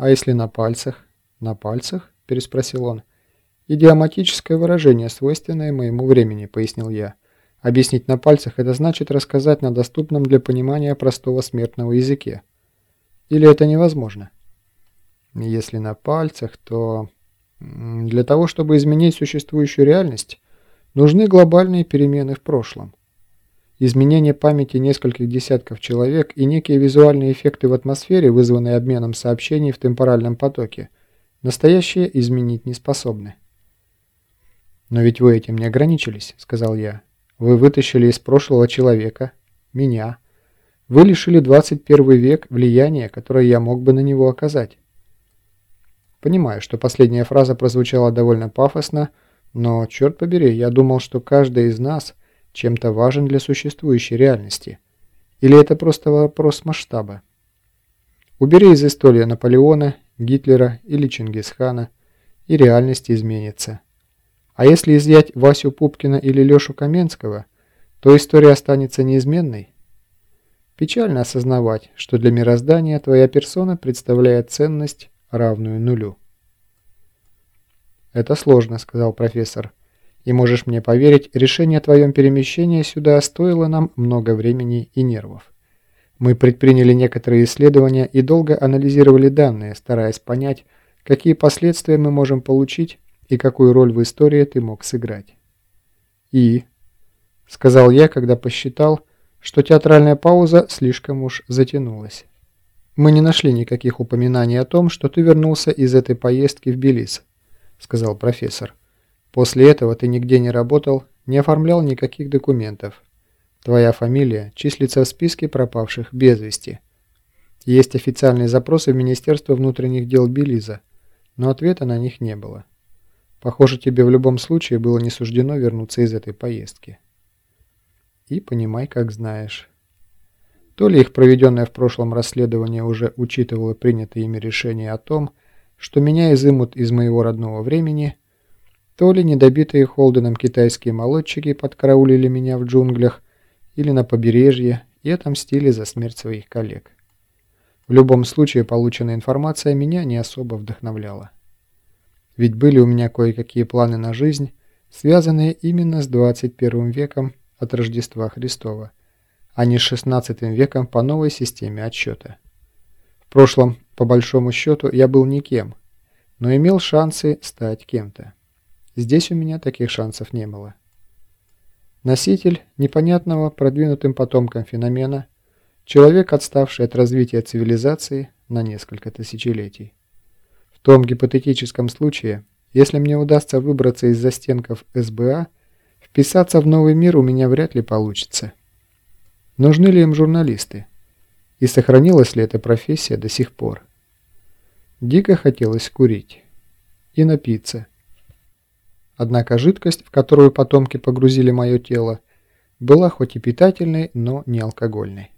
А если на пальцах? На пальцах? Переспросил он. Идиоматическое выражение, свойственное моему времени, пояснил я. Объяснить на пальцах – это значит рассказать на доступном для понимания простого смертного языке. Или это невозможно? Если на пальцах, то... Для того, чтобы изменить существующую реальность, нужны глобальные перемены в прошлом. Изменение памяти нескольких десятков человек и некие визуальные эффекты в атмосфере, вызванные обменом сообщений в темпоральном потоке, настоящее изменить не способны. «Но ведь вы этим не ограничились», — сказал я. «Вы вытащили из прошлого человека, меня. Вы лишили 21 век влияния, которое я мог бы на него оказать». Понимаю, что последняя фраза прозвучала довольно пафосно, но, черт побери, я думал, что каждый из нас чем-то важен для существующей реальности. Или это просто вопрос масштаба? Убери из истории Наполеона, Гитлера или Чингисхана, и реальность изменится. А если изъять Васю Пупкина или Лешу Каменского, то история останется неизменной. Печально осознавать, что для мироздания твоя персона представляет ценность, равную нулю. «Это сложно», — сказал профессор. «И можешь мне поверить, решение о твоем перемещении сюда стоило нам много времени и нервов. Мы предприняли некоторые исследования и долго анализировали данные, стараясь понять, какие последствия мы можем получить и какую роль в истории ты мог сыграть. «И?» — сказал я, когда посчитал, что театральная пауза слишком уж затянулась. «Мы не нашли никаких упоминаний о том, что ты вернулся из этой поездки в Белиз», — сказал профессор. «После этого ты нигде не работал, не оформлял никаких документов. Твоя фамилия числится в списке пропавших без вести. Есть официальные запросы в Министерство внутренних дел Белиза, но ответа на них не было. Похоже, тебе в любом случае было не суждено вернуться из этой поездки. И понимай, как знаешь. То ли их проведенное в прошлом расследование уже учитывало принятые ими решения о том, что меня изымут из моего родного времени, то ли недобитые Холденом китайские молодчики подкараулили меня в джунглях или на побережье и отомстили за смерть своих коллег. В любом случае, полученная информация меня не особо вдохновляла. Ведь были у меня кое-какие планы на жизнь, связанные именно с 21 веком от Рождества Христова, а не с 16 веком по новой системе отсчета. В прошлом, по большому счету, я был никем, но имел шансы стать кем-то. Здесь у меня таких шансов не было. Носитель непонятного продвинутым потомкам феномена, человек, отставший от развития цивилизации на несколько тысячелетий. В том гипотетическом случае, если мне удастся выбраться из застенков СБА, вписаться в новый мир у меня вряд ли получится. Нужны ли им журналисты? И сохранилась ли эта профессия до сих пор? Дико хотелось курить. И напиться. Однако жидкость, в которую потомки погрузили мое тело, была хоть и питательной, но не алкогольной.